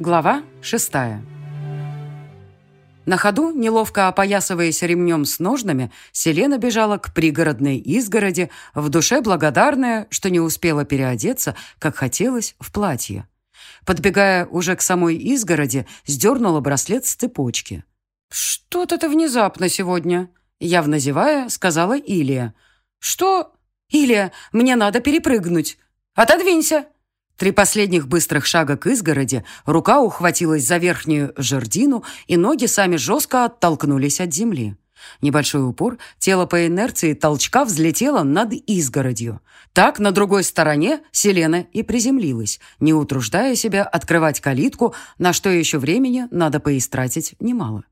Глава шестая. На ходу, неловко опоясываясь ремнем с ножнами, Селена бежала к пригородной изгороди, в душе благодарная, что не успела переодеться, как хотелось, в платье. Подбегая уже к самой изгороди, сдернула браслет с цепочки. «Что-то ты внезапно сегодня», — явно зевая, сказала Илия. «Что? Илия, мне надо перепрыгнуть. Отодвинься!» Три последних быстрых шага к изгороди, рука ухватилась за верхнюю жердину, и ноги сами жестко оттолкнулись от земли. Небольшой упор, тело по инерции толчка взлетело над изгородью. Так, на другой стороне Селена и приземлилась, не утруждая себя открывать калитку, на что еще времени надо поистратить немало.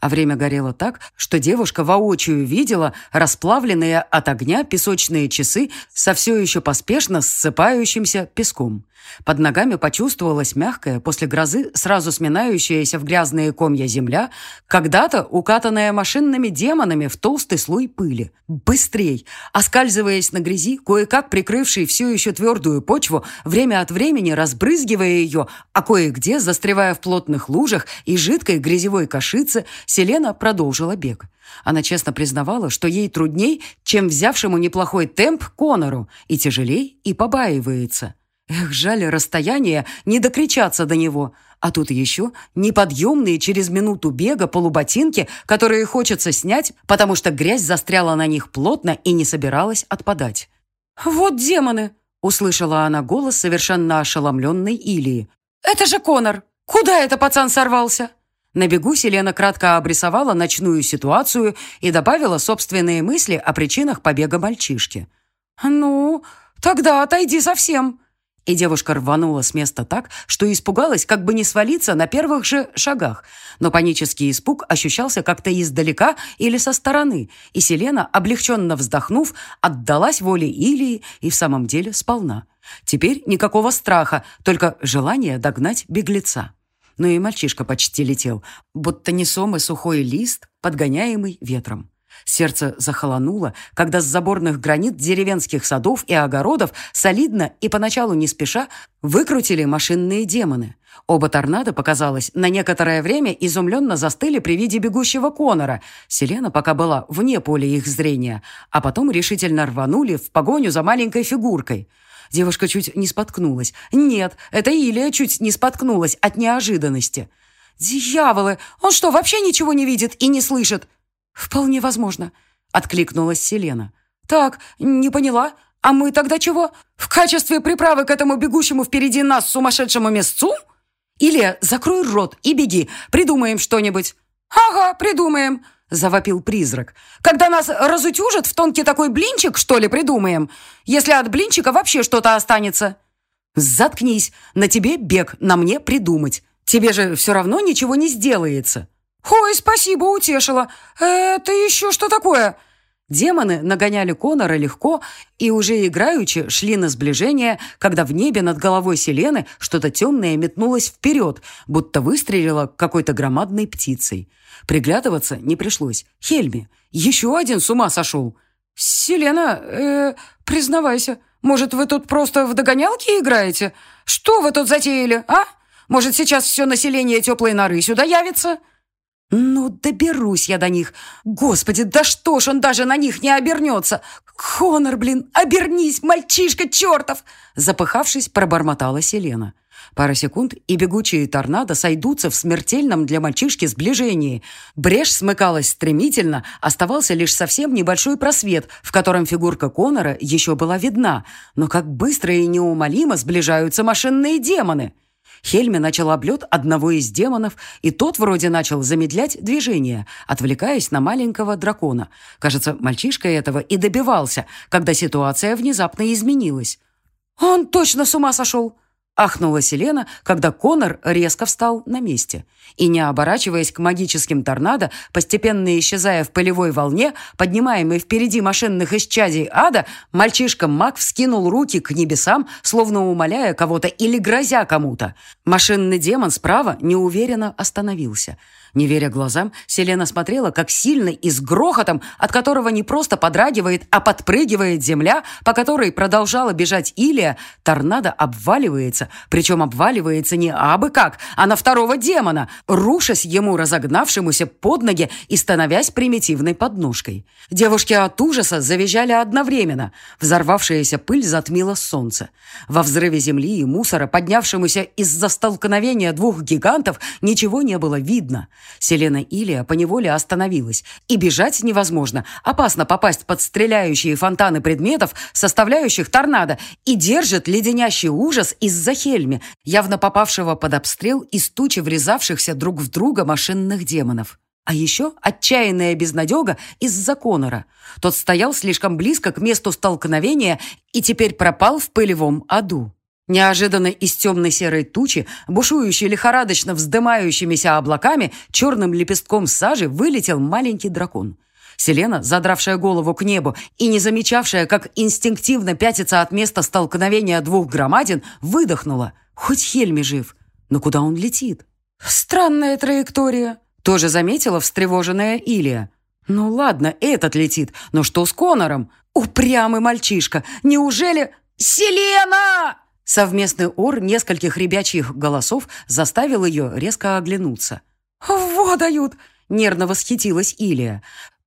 А время горело так, что девушка воочию видела расплавленные от огня песочные часы со все еще поспешно ссыпающимся песком. Под ногами почувствовалась мягкая, после грозы сразу сминающаяся в грязные комья земля, когда-то укатанная машинными демонами в толстый слой пыли. Быстрей! Оскальзываясь на грязи, кое-как прикрывший всю еще твердую почву, время от времени разбрызгивая ее, а кое-где застревая в плотных лужах и жидкой грязевой кашице, Селена продолжила бег. Она честно признавала, что ей трудней, чем взявшему неплохой темп Конору, и тяжелей, и побаивается. Эх, жаль расстояние, не докричаться до него. А тут еще неподъемные через минуту бега полуботинки, которые хочется снять, потому что грязь застряла на них плотно и не собиралась отпадать. «Вот демоны!» — услышала она голос совершенно ошеломленной Илии. «Это же Конор! Куда это пацан сорвался?» На бегу Селена кратко обрисовала ночную ситуацию и добавила собственные мысли о причинах побега мальчишки. «Ну, тогда отойди совсем», и девушка рванула с места так, что испугалась, как бы не свалиться на первых же шагах. Но панический испуг ощущался как-то издалека или со стороны, и Селена, облегченно вздохнув, отдалась воле Илии и в самом деле сполна. Теперь никакого страха, только желание догнать беглеца. Но и мальчишка почти летел, будто несомый сухой лист, подгоняемый ветром. Сердце захолонуло, когда с заборных гранит деревенских садов и огородов солидно и поначалу не спеша выкрутили машинные демоны. Оба торнадо, показалось, на некоторое время изумленно застыли при виде бегущего Конора. Селена пока была вне поля их зрения, а потом решительно рванули в погоню за маленькой фигуркой. Девушка чуть не споткнулась. Нет, это Илия чуть не споткнулась от неожиданности. «Дьяволы! Он что, вообще ничего не видит и не слышит?» «Вполне возможно», — откликнулась Селена. «Так, не поняла. А мы тогда чего? В качестве приправы к этому бегущему впереди нас сумасшедшему мясцу? Или закрой рот и беги, придумаем что-нибудь». «Ага, придумаем», — завопил призрак. «Когда нас разутюжат, в тонкий такой блинчик, что ли, придумаем? Если от блинчика вообще что-то останется». «Заткнись. На тебе бег, на мне придумать. Тебе же все равно ничего не сделается». «Ой, спасибо, утешила. Это еще что такое?» Демоны нагоняли Конора легко и уже играючи шли на сближение, когда в небе над головой Селены что-то темное метнулось вперед, будто выстрелило какой-то громадной птицей. Приглядываться не пришлось. Хельми, еще один с ума сошел. «Селена, э, признавайся, может, вы тут просто в догонялки играете? Что вы тут затеяли, а? Может, сейчас все население теплой норы сюда явится?» «Ну, доберусь я до них. Господи, да что ж он даже на них не обернется? Конор, блин, обернись, мальчишка чертов!» Запыхавшись, пробормотала Селена. Пара секунд, и бегучие торнадо сойдутся в смертельном для мальчишки сближении. Брешь смыкалась стремительно, оставался лишь совсем небольшой просвет, в котором фигурка Конора еще была видна. Но как быстро и неумолимо сближаются машинные демоны. Хельми начал облет одного из демонов, и тот вроде начал замедлять движение, отвлекаясь на маленького дракона. Кажется, мальчишка этого и добивался, когда ситуация внезапно изменилась. «Он точно с ума сошел!» Ахнула Селена, когда Конор резко встал на месте. И, не оборачиваясь к магическим торнадо, постепенно исчезая в полевой волне, поднимаемой впереди машинных исчадий ада, мальчишка-маг вскинул руки к небесам, словно умоляя кого-то или грозя кому-то. Машинный демон справа неуверенно остановился. Не веря глазам, Селена смотрела, как сильно и с грохотом, от которого не просто подрагивает, а подпрыгивает земля, по которой продолжала бежать Илия, торнадо обваливается, причем обваливается не абы как, а на второго демона, рушась ему разогнавшемуся под ноги и становясь примитивной подножкой. Девушки от ужаса завизжали одновременно. Взорвавшаяся пыль затмила солнце. Во взрыве земли и мусора, поднявшемуся из-за столкновения двух гигантов, ничего не было видно. Селена Илия поневоле остановилась. И бежать невозможно. Опасно попасть под стреляющие фонтаны предметов, составляющих торнадо, и держит леденящий ужас из-за Хельми, явно попавшего под обстрел из тучи врезавшихся друг в друга машинных демонов. А еще отчаянная безнадега из-за Конора. Тот стоял слишком близко к месту столкновения и теперь пропал в пылевом аду. Неожиданно из темной серой тучи, бушующей лихорадочно вздымающимися облаками, черным лепестком сажи вылетел маленький дракон. Селена, задравшая голову к небу и не замечавшая, как инстинктивно пятится от места столкновения двух громадин, выдохнула. Хоть Хельми жив, но куда он летит? Странная траектория. Тоже заметила встревоженная Илия. Ну ладно, этот летит, но что с Конором? Упрямый мальчишка. Неужели... «Селена!» Совместный ор нескольких ребячьих голосов заставил ее резко оглянуться. «Во дают!» — нервно восхитилась Илия.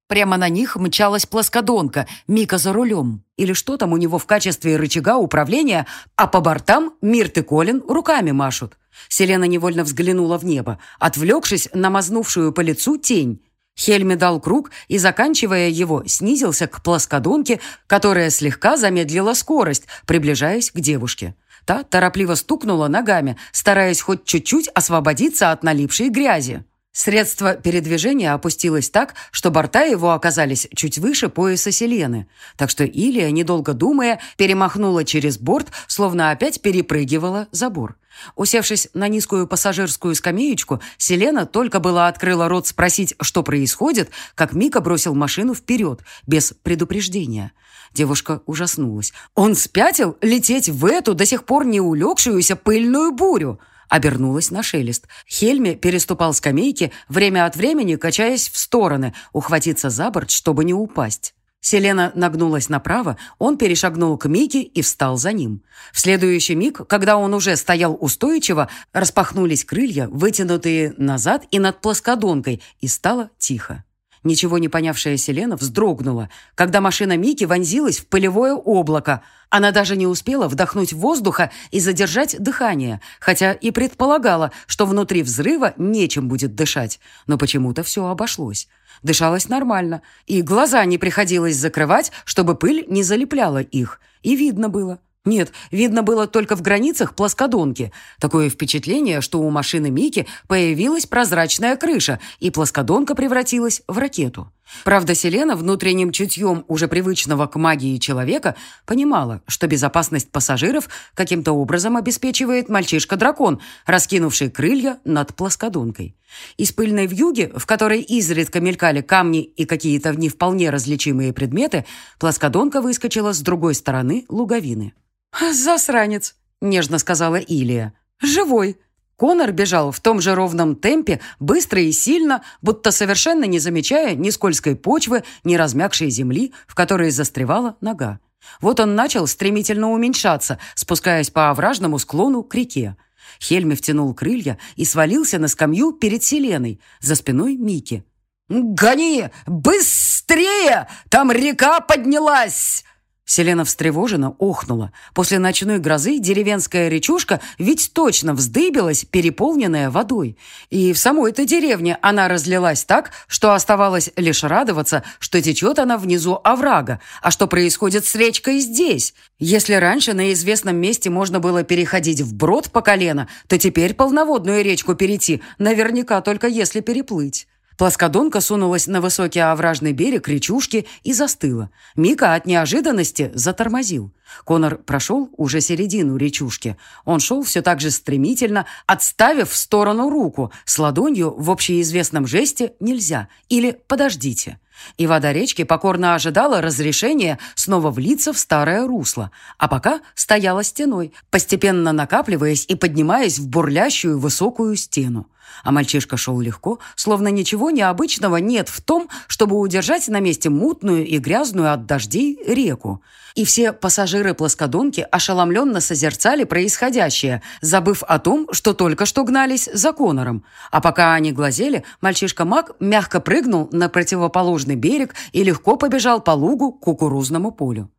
Прямо на них мчалась плоскодонка, Мика за рулем. Или что там у него в качестве рычага управления, а по бортам Мирт и Колин руками машут. Селена невольно взглянула в небо, отвлекшись на мазнувшую по лицу тень. Хельми дал круг и, заканчивая его, снизился к плоскодонке, которая слегка замедлила скорость, приближаясь к девушке. Та торопливо стукнула ногами, стараясь хоть чуть-чуть освободиться от налипшей грязи. Средство передвижения опустилось так, что борта его оказались чуть выше пояса Селены. Так что Илия, недолго думая, перемахнула через борт, словно опять перепрыгивала забор. Усевшись на низкую пассажирскую скамеечку, Селена только была открыла рот спросить, что происходит, как Мика бросил машину вперед, без предупреждения. Девушка ужаснулась. Он спятил лететь в эту до сих пор не улегшуюся пыльную бурю. Обернулась на шелест. Хельми переступал скамейки, время от времени качаясь в стороны, ухватиться за борт, чтобы не упасть. Селена нагнулась направо, он перешагнул к Мике и встал за ним. В следующий миг, когда он уже стоял устойчиво, распахнулись крылья, вытянутые назад и над плоскодонкой, и стало тихо. Ничего не понявшая Селена вздрогнула, когда машина Мики вонзилась в пылевое облако. Она даже не успела вдохнуть воздуха и задержать дыхание, хотя и предполагала, что внутри взрыва нечем будет дышать. Но почему-то все обошлось. Дышалось нормально, и глаза не приходилось закрывать, чтобы пыль не залепляла их. И видно было. Нет, видно было только в границах плоскодонки. Такое впечатление, что у машины Мики появилась прозрачная крыша, и плоскодонка превратилась в ракету. Правда, Селена внутренним чутьем уже привычного к магии человека понимала, что безопасность пассажиров каким-то образом обеспечивает мальчишка-дракон, раскинувший крылья над плоскодонкой. Из пыльной вьюги, в которой изредка мелькали камни и какие-то не вполне различимые предметы, плоскодонка выскочила с другой стороны луговины. «Засранец», — нежно сказала Илия. «Живой». Конор бежал в том же ровном темпе, быстро и сильно, будто совершенно не замечая ни скользкой почвы, ни размягшей земли, в которой застревала нога. Вот он начал стремительно уменьшаться, спускаясь по овражному склону к реке. Хельми втянул крылья и свалился на скамью перед Селеной, за спиной Мики. «Гони! Быстрее! Там река поднялась!» Селена встревоженно охнула. После ночной грозы деревенская речушка ведь точно вздыбилась, переполненная водой. И в самой-то деревне она разлилась так, что оставалось лишь радоваться, что течет она внизу оврага, а что происходит с речкой здесь. Если раньше на известном месте можно было переходить вброд по колено, то теперь полноводную речку перейти наверняка только если переплыть. Плоскодонка сунулась на высокий овражный берег речушки и застыла. Мика от неожиданности затормозил. Конор прошел уже середину речушки. Он шел все так же стремительно, отставив в сторону руку с ладонью в общеизвестном жесте «нельзя» или «подождите». И вода речки покорно ожидала разрешения снова влиться в старое русло, а пока стояла стеной, постепенно накапливаясь и поднимаясь в бурлящую высокую стену. А мальчишка шел легко, словно ничего необычного нет в том, чтобы удержать на месте мутную и грязную от дождей реку. И все пассажиры-плоскодонки ошеломленно созерцали происходящее, забыв о том, что только что гнались за Конором. А пока они глазели, мальчишка-маг мягко прыгнул на противоположный берег и легко побежал по лугу к кукурузному полю.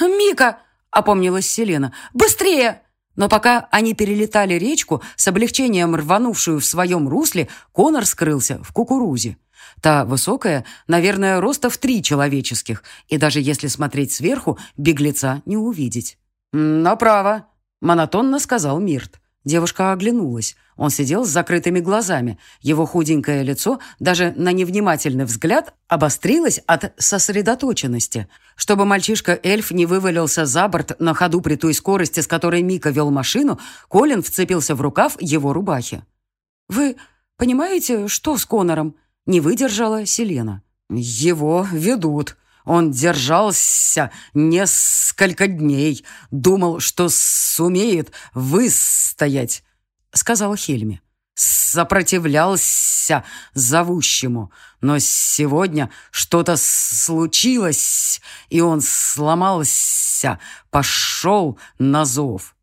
«Мика!» — опомнилась Селена. «Быстрее!» Но пока они перелетали речку, с облегчением рванувшую в своем русле, Конор скрылся в кукурузе. Та высокая, наверное, роста в три человеческих, и даже если смотреть сверху, беглеца не увидеть. «Направо», — монотонно сказал Мирт. Девушка оглянулась. Он сидел с закрытыми глазами. Его худенькое лицо даже на невнимательный взгляд обострилось от сосредоточенности. Чтобы мальчишка-эльф не вывалился за борт на ходу при той скорости, с которой Мика вел машину, Колин вцепился в рукав его рубахи. «Вы понимаете, что с Конором?» Не выдержала Селена. «Его ведут. Он держался несколько дней. Думал, что сумеет выстоять», — сказал Хельме. «Сопротивлялся зовущему. Но сегодня что-то случилось, и он сломался, пошел на зов».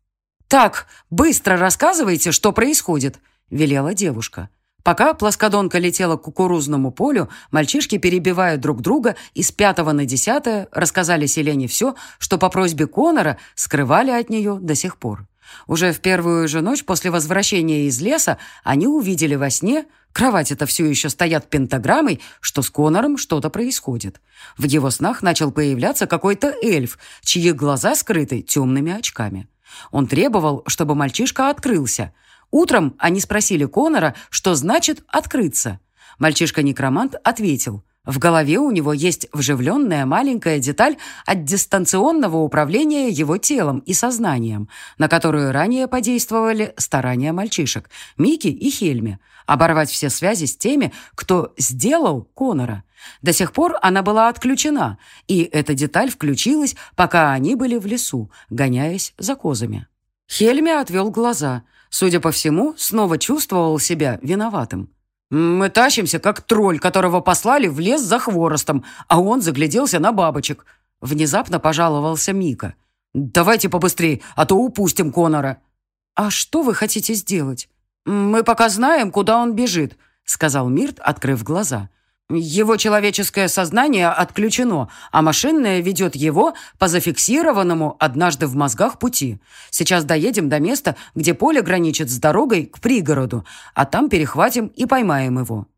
«Так, быстро рассказывайте, что происходит», — велела девушка. Пока плоскодонка летела к кукурузному полю, мальчишки, перебивая друг друга, из пятого на десятое рассказали Селене все, что по просьбе Конора скрывали от нее до сих пор. Уже в первую же ночь после возвращения из леса они увидели во сне, кровать это все еще стоят пентаграммой, что с Конором что-то происходит. В его снах начал появляться какой-то эльф, чьи глаза скрыты темными очками. Он требовал, чтобы мальчишка открылся – Утром они спросили Конора, что значит «открыться». Мальчишка-некромант ответил. В голове у него есть вживленная маленькая деталь от дистанционного управления его телом и сознанием, на которую ранее подействовали старания мальчишек, Мики и Хельме, оборвать все связи с теми, кто сделал Конора. До сих пор она была отключена, и эта деталь включилась, пока они были в лесу, гоняясь за козами. Хельме отвел глаза – Судя по всему, снова чувствовал себя виноватым. «Мы тащимся, как тролль, которого послали в лес за хворостом, а он загляделся на бабочек», — внезапно пожаловался Мика. «Давайте побыстрее, а то упустим Конора». «А что вы хотите сделать?» «Мы пока знаем, куда он бежит», — сказал Мирт, открыв глаза. Его человеческое сознание отключено, а машинное ведет его по зафиксированному однажды в мозгах пути. Сейчас доедем до места, где поле граничит с дорогой к пригороду, а там перехватим и поймаем его.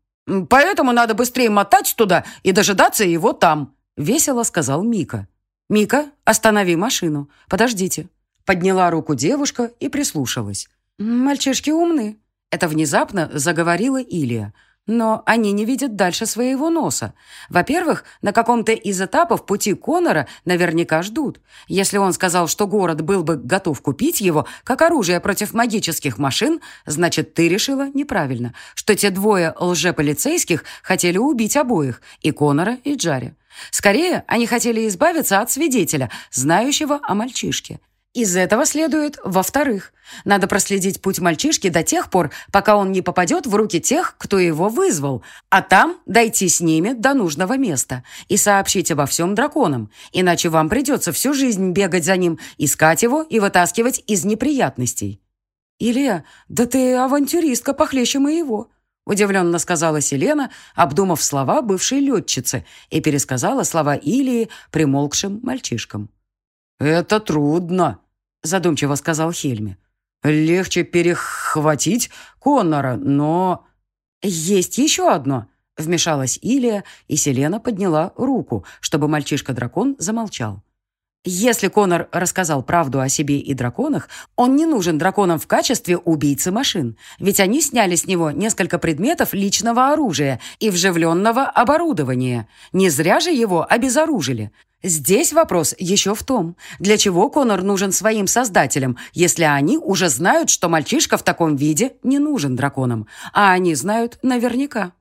«Поэтому надо быстрее мотать туда и дожидаться его там», — весело сказал Мика. «Мика, останови машину. Подождите». Подняла руку девушка и прислушалась. «Мальчишки умны». Это внезапно заговорила Илия. Но они не видят дальше своего носа. Во-первых, на каком-то из этапов пути Конора наверняка ждут. Если он сказал, что город был бы готов купить его, как оружие против магических машин, значит, ты решила неправильно, что те двое лжеполицейских хотели убить обоих, и Конора, и Джари. Скорее, они хотели избавиться от свидетеля, знающего о мальчишке. Из этого следует, во-вторых, надо проследить путь мальчишки до тех пор, пока он не попадет в руки тех, кто его вызвал, а там дойти с ними до нужного места и сообщить обо всем драконам, иначе вам придется всю жизнь бегать за ним, искать его и вытаскивать из неприятностей. «Илья, да ты авантюристка похлеще моего», удивленно сказала Селена, обдумав слова бывшей летчицы, и пересказала слова Илии примолкшим мальчишкам. «Это трудно», — задумчиво сказал Хельми. «Легче перехватить Коннора, но...» «Есть еще одно», — вмешалась Илия, и Селена подняла руку, чтобы мальчишка-дракон замолчал. Если Конор рассказал правду о себе и драконах, он не нужен драконам в качестве убийцы машин, ведь они сняли с него несколько предметов личного оружия и вживленного оборудования. Не зря же его обезоружили. Здесь вопрос еще в том, для чего Конор нужен своим создателям, если они уже знают, что мальчишка в таком виде не нужен драконам, а они знают наверняка.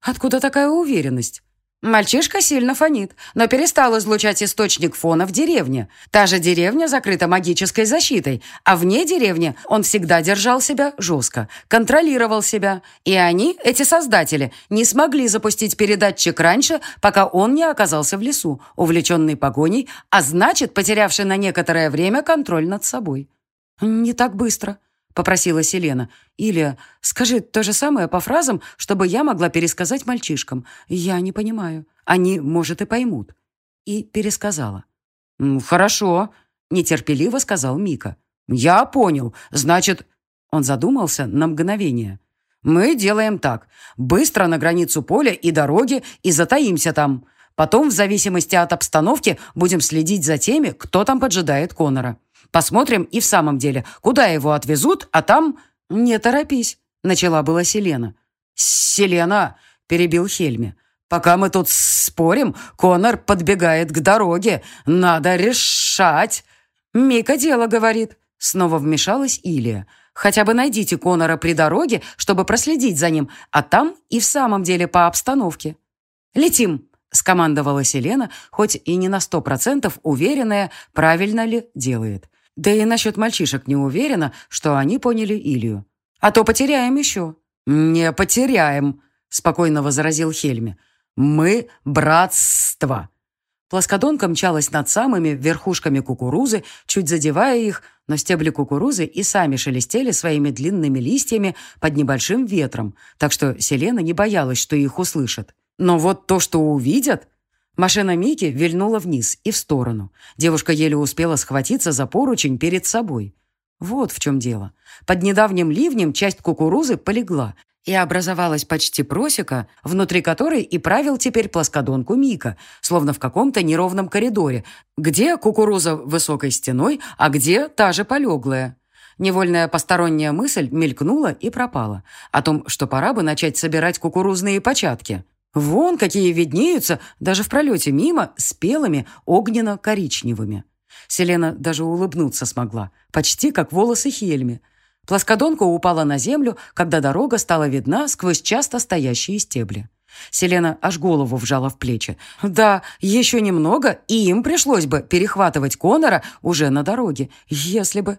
Откуда такая уверенность? Мальчишка сильно фонит, но перестал излучать источник фона в деревне. Та же деревня закрыта магической защитой, а вне деревни он всегда держал себя жестко, контролировал себя. И они, эти создатели, не смогли запустить передатчик раньше, пока он не оказался в лесу, увлеченный погоней, а значит, потерявший на некоторое время контроль над собой. «Не так быстро», — попросила Селена. «Илья, скажи то же самое по фразам, чтобы я могла пересказать мальчишкам. Я не понимаю. Они, может, и поймут». И пересказала. «Хорошо», — нетерпеливо сказал Мика. «Я понял. Значит...» Он задумался на мгновение. «Мы делаем так. Быстро на границу поля и дороги и затаимся там. Потом, в зависимости от обстановки, будем следить за теми, кто там поджидает Конора. Посмотрим и в самом деле, куда его отвезут, а там... Не торопись, начала была Селена. Селена, перебил Хельми. Пока мы тут спорим, Конор подбегает к дороге. Надо решать. Мика дело говорит. Снова вмешалась Илия. Хотя бы найдите Конора при дороге, чтобы проследить за ним, а там и в самом деле по обстановке. «Летим!» — скомандовала Селена, хоть и не на сто процентов уверенная, правильно ли делает. Да и насчет мальчишек не уверена, что они поняли Илью. А то потеряем еще». «Не потеряем», — спокойно возразил Хельми. «Мы — братство». Плоскодонка мчалась над самыми верхушками кукурузы, чуть задевая их, но стебли кукурузы и сами шелестели своими длинными листьями под небольшим ветром, так что Селена не боялась, что их услышат. Но вот то, что увидят... Машина Мики вильнула вниз и в сторону. Девушка еле успела схватиться за поручень перед собой. Вот в чем дело. Под недавним ливнем часть кукурузы полегла, и образовалась почти просека, внутри которой и правил теперь плоскодонку Мика, словно в каком-то неровном коридоре, где кукуруза высокой стеной, а где та же полеглая. Невольная посторонняя мысль мелькнула и пропала о том, что пора бы начать собирать кукурузные початки. Вон какие виднеются даже в пролете мимо спелыми огненно-коричневыми. Селена даже улыбнуться смогла, почти как волосы Хельми. Плоскодонка упала на землю, когда дорога стала видна сквозь часто стоящие стебли. Селена аж голову вжала в плечи. Да, еще немного, и им пришлось бы перехватывать Конора уже на дороге, если бы...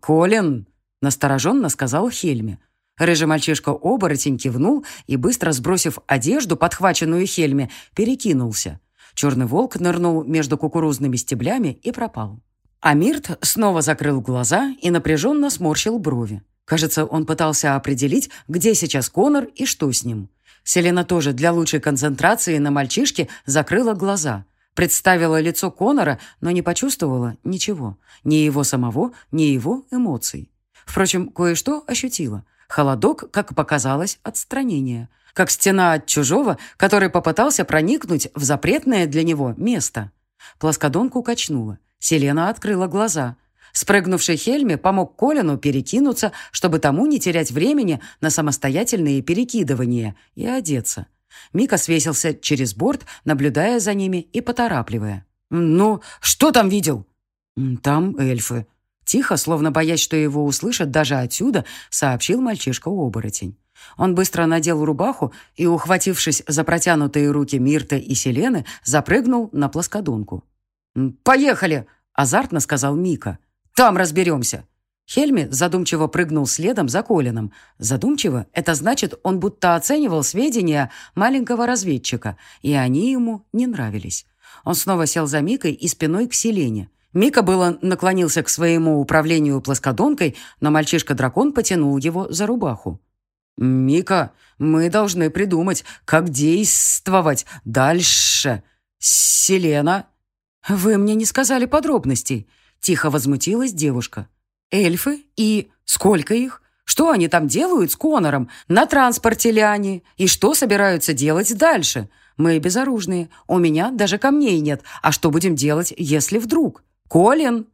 «Колин!» — настороженно сказал Хельми. Рыжий мальчишка-оборотень кивнул и, быстро сбросив одежду, подхваченную Хельме, перекинулся. Черный волк нырнул между кукурузными стеблями и пропал. Амирт снова закрыл глаза и напряженно сморщил брови. Кажется, он пытался определить, где сейчас Конор и что с ним. Селена тоже для лучшей концентрации на мальчишке закрыла глаза. Представила лицо Конора, но не почувствовала ничего. Ни его самого, ни его эмоций. Впрочем, кое-что ощутила. Холодок, как показалось, отстранение. Как стена от чужого, который попытался проникнуть в запретное для него место. Плоскодонку качнула. Селена открыла глаза. Спрыгнувший Хельме помог Колину перекинуться, чтобы тому не терять времени на самостоятельные перекидывания и одеться. Мика свесился через борт, наблюдая за ними и поторапливая. «Ну, что там видел?» «Там эльфы», Тихо, словно боясь, что его услышат даже отсюда, сообщил мальчишка-оборотень. Он быстро надел рубаху и, ухватившись за протянутые руки Мирта и Селены, запрыгнул на плоскодонку. «Поехали!» — азартно сказал Мика. «Там разберемся!» Хельми задумчиво прыгнул следом за Колином. Задумчиво — это значит, он будто оценивал сведения маленького разведчика, и они ему не нравились. Он снова сел за Микой и спиной к Селене. Мика было наклонился к своему управлению плоскодонкой, но мальчишка-дракон потянул его за рубаху. «Мика, мы должны придумать, как действовать дальше. Селена...» «Вы мне не сказали подробностей», — тихо возмутилась девушка. «Эльфы? И сколько их? Что они там делают с Конором? На транспорте ли они? И что собираются делать дальше? Мы безоружные, у меня даже камней нет. А что будем делать, если вдруг?» «Колин!»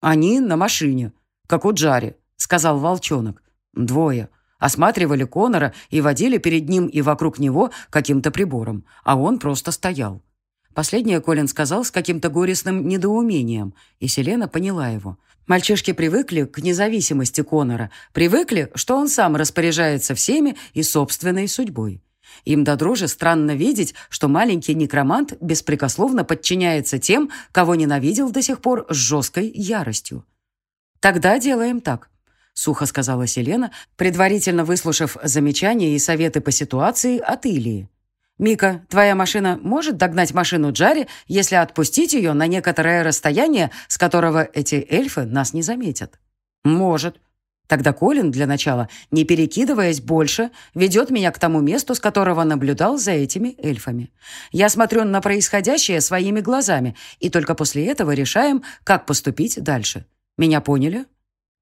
«Они на машине, как у Джари», — сказал волчонок. «Двое. Осматривали Конора и водили перед ним и вокруг него каким-то прибором, а он просто стоял». Последнее Колин сказал с каким-то горестным недоумением, и Селена поняла его. Мальчишки привыкли к независимости Конора, привыкли, что он сам распоряжается всеми и собственной судьбой. Им до дрожи странно видеть, что маленький некромант беспрекословно подчиняется тем, кого ненавидел до сих пор с жесткой яростью. «Тогда делаем так», — сухо сказала Селена, предварительно выслушав замечания и советы по ситуации от Илии. «Мика, твоя машина может догнать машину Джари, если отпустить ее на некоторое расстояние, с которого эти эльфы нас не заметят?» «Может», Тогда Колин, для начала, не перекидываясь больше, ведет меня к тому месту, с которого наблюдал за этими эльфами. Я смотрю на происходящее своими глазами, и только после этого решаем, как поступить дальше. Меня поняли?»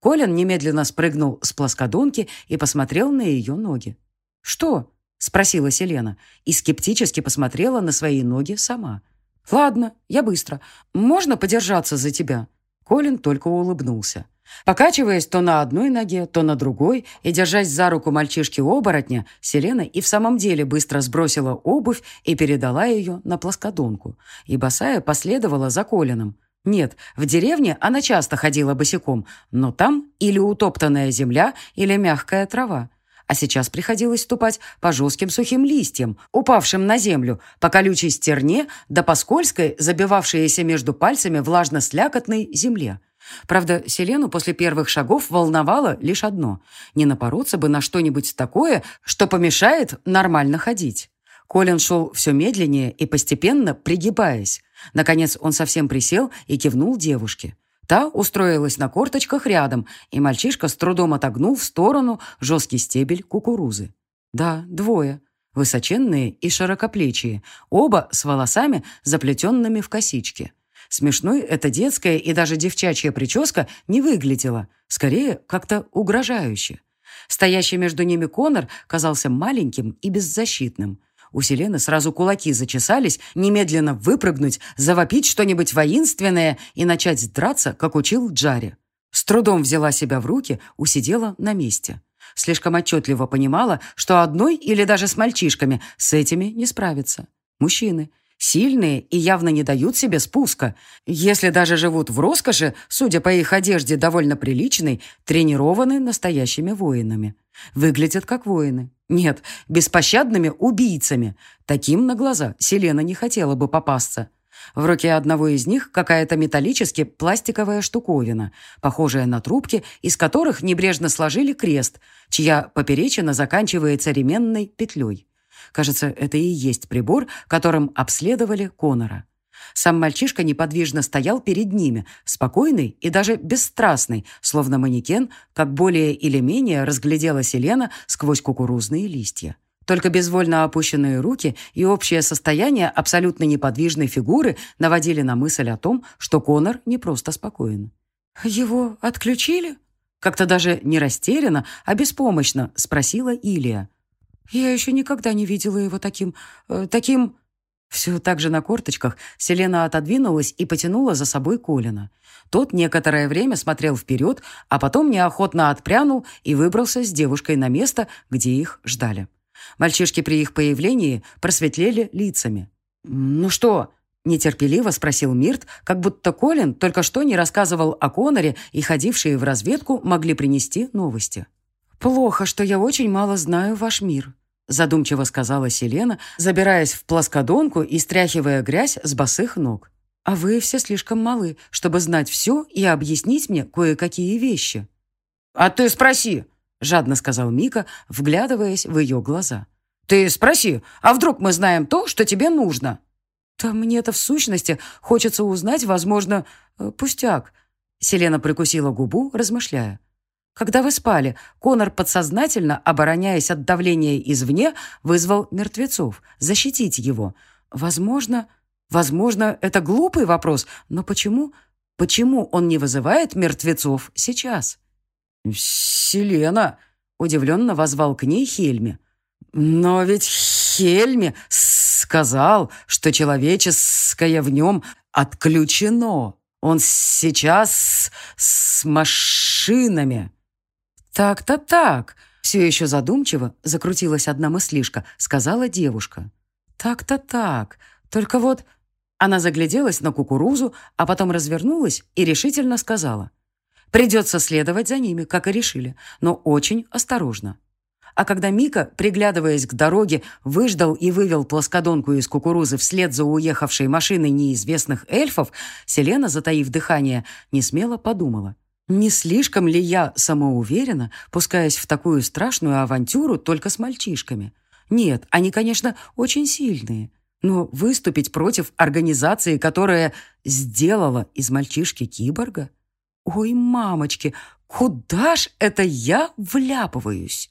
Колин немедленно спрыгнул с плоскодонки и посмотрел на ее ноги. «Что?» — спросила Селена, и скептически посмотрела на свои ноги сама. «Ладно, я быстро. Можно подержаться за тебя?» Колин только улыбнулся. Покачиваясь то на одной ноге, то на другой и держась за руку мальчишки-оборотня, Селена и в самом деле быстро сбросила обувь и передала ее на плоскодонку. И босая последовала за Колином. Нет, в деревне она часто ходила босиком, но там или утоптанная земля, или мягкая трава. А сейчас приходилось ступать по жестким сухим листьям, упавшим на землю, по колючей стерне, да по скользкой, забивавшейся между пальцами влажно-слякотной земле. Правда, Селену после первых шагов волновало лишь одно – не напороться бы на что-нибудь такое, что помешает нормально ходить. Колин шел все медленнее и постепенно пригибаясь. Наконец он совсем присел и кивнул девушке. Та устроилась на корточках рядом, и мальчишка с трудом отогнул в сторону жесткий стебель кукурузы. Да, двое. Высоченные и широкоплечие, оба с волосами, заплетенными в косички. Смешной эта детская и даже девчачья прическа не выглядела, скорее как-то угрожающе. Стоящий между ними Конор казался маленьким и беззащитным. У Селены сразу кулаки зачесались, немедленно выпрыгнуть, завопить что-нибудь воинственное и начать драться, как учил Джари. С трудом взяла себя в руки, усидела на месте. Слишком отчетливо понимала, что одной или даже с мальчишками с этими не справиться. Мужчины – Сильные и явно не дают себе спуска. Если даже живут в роскоши, судя по их одежде довольно приличной, тренированы настоящими воинами. Выглядят как воины. Нет, беспощадными убийцами. Таким на глаза Селена не хотела бы попасться. В руке одного из них какая-то металлически пластиковая штуковина, похожая на трубки, из которых небрежно сложили крест, чья поперечина заканчивается ременной петлей. Кажется, это и есть прибор, которым обследовали Конора. Сам мальчишка неподвижно стоял перед ними, спокойный и даже бесстрастный, словно манекен, как более или менее разглядела Селена сквозь кукурузные листья. Только безвольно опущенные руки и общее состояние абсолютно неподвижной фигуры наводили на мысль о том, что Конор не просто спокоен. «Его отключили?» Как-то даже не растерянно, а беспомощно спросила Илия. Я еще никогда не видела его таким... Э, таким... Все так же на корточках Селена отодвинулась и потянула за собой Колина. Тот некоторое время смотрел вперед, а потом неохотно отпрянул и выбрался с девушкой на место, где их ждали. Мальчишки при их появлении просветлели лицами. «Ну что?» — нетерпеливо спросил Мирт, как будто Колин только что не рассказывал о Коноре, и ходившие в разведку могли принести новости. «Плохо, что я очень мало знаю ваш мир», задумчиво сказала Селена, забираясь в плоскодонку и стряхивая грязь с босых ног. «А вы все слишком малы, чтобы знать все и объяснить мне кое-какие вещи». «А ты спроси», — жадно сказал Мика, вглядываясь в ее глаза. «Ты спроси, а вдруг мы знаем то, что тебе нужно?» «Да мне-то в сущности хочется узнать, возможно, э, пустяк». Селена прикусила губу, размышляя. Когда вы спали, Конор подсознательно, обороняясь от давления извне, вызвал мертвецов, защитить его. Возможно, возможно, это глупый вопрос, но почему, почему он не вызывает мертвецов сейчас? «Селена!» — удивленно возвал к ней Хельме. «Но ведь Хельме сказал, что человеческое в нем отключено. Он сейчас с машинами». «Так-то так!» Все еще задумчиво закрутилась одна мыслишка, сказала девушка. «Так-то так. Только вот...» Она загляделась на кукурузу, а потом развернулась и решительно сказала. «Придется следовать за ними, как и решили, но очень осторожно». А когда Мика, приглядываясь к дороге, выждал и вывел плоскодонку из кукурузы вслед за уехавшей машиной неизвестных эльфов, Селена, затаив дыхание, не смело подумала. Не слишком ли я самоуверена, пускаясь в такую страшную авантюру только с мальчишками? Нет, они, конечно, очень сильные. Но выступить против организации, которая сделала из мальчишки киборга? Ой, мамочки, куда ж это я вляпываюсь?